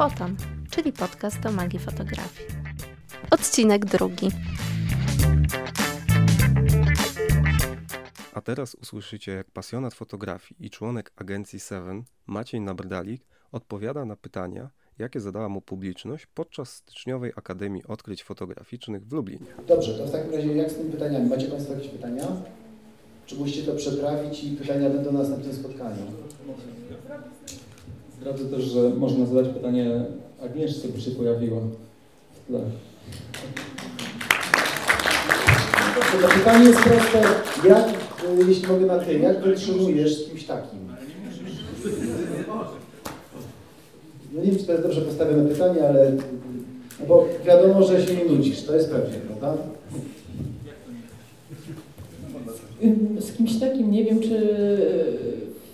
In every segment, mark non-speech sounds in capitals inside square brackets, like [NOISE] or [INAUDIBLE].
Foton, czyli podcast o magii fotografii. Odcinek drugi. A teraz usłyszycie, jak pasjonat fotografii i członek agencji Seven, Maciej Nabrdalik, odpowiada na pytania, jakie zadała mu publiczność podczas styczniowej Akademii Odkryć Fotograficznych w Lublinie. Dobrze, to w takim razie jak z tymi pytaniami? Macie Państwo jakieś pytania? Czy musicie to przetrawić i pytania będą na następnym spotkaniu? Zdradzę też, że można zadać pytanie Agnieszce, by się pojawiła w tle. To pytanie jest proste. Jak, y, jeśli mogę na ty, jak wytrzymujesz z kimś takim? No nie wiem, czy to jest dobrze postawione pytanie, ale y, no bo wiadomo, że się nie nudzisz, to jest pewne, prawda? Z kimś takim nie wiem, czy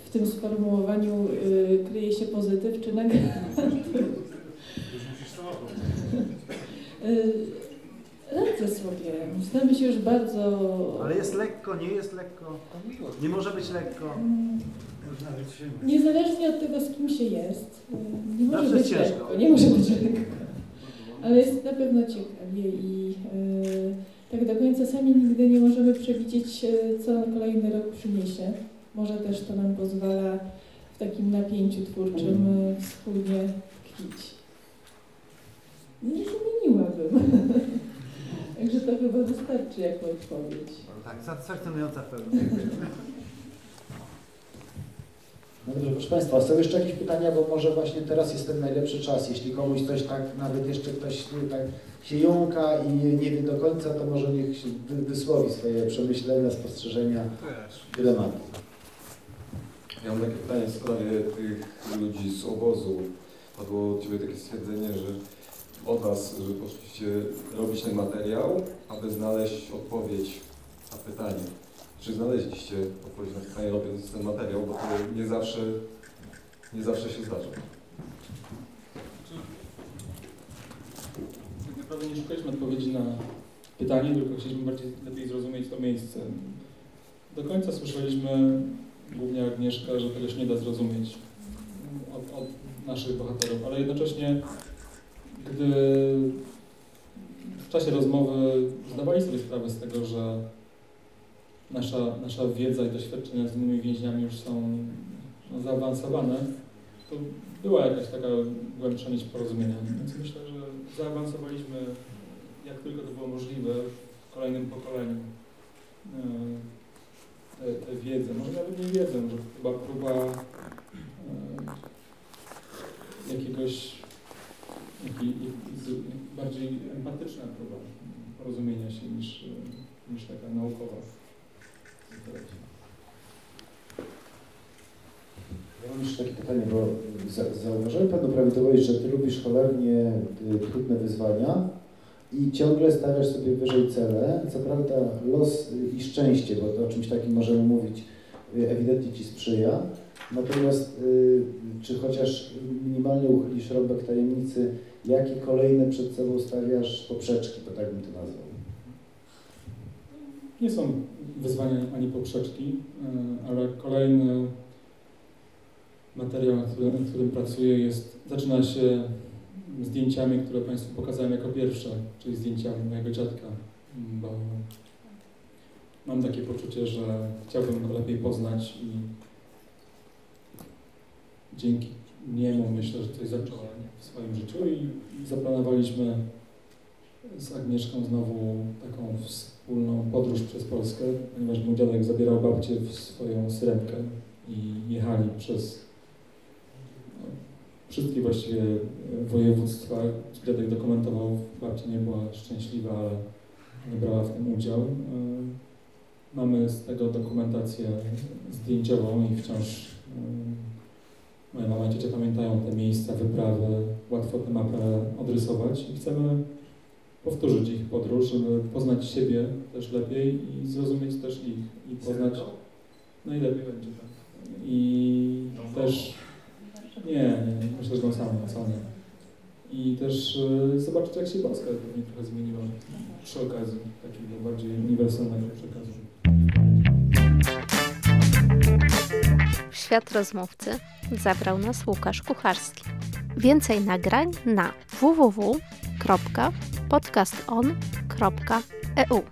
w tym sformułowaniu y, kryje się pozytyw czy negatyw. Y, Radzę sobie. Znamy się już bardzo. Ale jest lekko, nie jest lekko. Nie może być lekko. Mm, Niezależnie od tego, z kim się jest, y, nie może Zawsze być ciężko. lekko. Nie może być lekko. Ale jest na pewno ciekawie i y, tak do końca sami nigdy nie możemy przewidzieć, y, co kolejny rok przyniesie. Może też to nam pozwala w takim napięciu twórczym y, wspólnie tkwić. Nie zmieniłabym. [LAUGHS] Także to chyba wystarczy jako odpowiedź. Tak, satysfakcjonująca w sensie. No dobrze, proszę Państwa, są jeszcze jakieś pytania, bo może właśnie teraz jest ten najlepszy czas. Jeśli komuś coś tak, nawet jeszcze ktoś tak się jąka i nie, nie wie do końca, to może niech wysłowi swoje przemyślenia, spostrzeżenia, dylematy. Ja mam takie pytanie w sprawie tych ludzi z obozu. Padło od Ciebie takie stwierdzenie, że od Was, że poszliście robić ten materiał, aby znaleźć odpowiedź na pytanie. Czy znaleźliście odpowiedź na pytanie robiąc ten materiał, bo to nie zawsze, nie zawsze się zdarza. Tak naprawdę nie szukaliśmy odpowiedzi na pytanie, tylko chcieliśmy bardziej lepiej zrozumieć to miejsce. Do końca słyszeliśmy, głównie Agnieszka, że tego się nie da zrozumieć od, od naszych bohaterów, ale jednocześnie, gdy w czasie rozmowy zdawali sobie sprawę z tego, że nasza, nasza wiedza i doświadczenia z innymi więźniami już są no, zaawansowane, to była jakaś taka głębsza nić porozumienia. Więc myślę, że zaawansowaliśmy jak tylko to było możliwe w kolejnym pokoleniu e, wiedzę. Może nawet nie wiedzę, może chyba próba e, jakiegoś jaki, jak, z- bardziej empatyczna próba porozumienia się niż, niż taka naukowa. Ja mam jeszcze takie pytanie, bo za, zauważyłem pewną prawidłowość, że Ty lubisz cholernie y, trudne wyzwania i ciągle stawiasz sobie wyżej cele. Co prawda los y, i szczęście, bo to o czymś takim możemy mówić, y, ewidentnie Ci sprzyja. Natomiast y, czy chociaż minimalnie uchylisz rąbek tajemnicy, jakie kolejne przed sobą stawiasz poprzeczki, to tak bym to nazwał. Nie są wyzwania ani poprzeczki, e, ale kolejny materiał, nad którym, nad którym pracuję, jest, zaczyna się zdjęciami, które Państwu pokazałem jako pierwsze, czyli zdjęciami mojego dziadka, bo mam takie poczucie, że chciałbym go lepiej poznać i dzięki niemu myślę, że coś zacząłem w swoim życiu i zaplanowaliśmy z Agnieszką znowu taką wspólną podróż przez Polskę, ponieważ mój dziadek zabierał babcię w swoją syrenkę i jechali przez wszystkie właściwie województwa. Dziadek dokumentował, babcia nie była szczęśliwa, ale nie brała w tym udział. E, Mamy z tego dokumentację zdjęciową i wciąż e, moja mama i ciocia pamiętają te miejsca, wyprawy, łatwo tę mapę odrysować i chcemy powtórzyć ich podróż, żeby poznać siebie też lepiej i zrozumieć też ich i poznać najlepiej będzie tak. I też nie, nie, myślę, że samą, co nie. I też y, zobaczyć jak się Polska pewnie trochę zmieniła przy okazji takiego bardziej uniwersalnego przekazu. W świat rozmówcy zabrał nas Łukasz Kucharski. Więcej nagrań na www.podcaston.eu.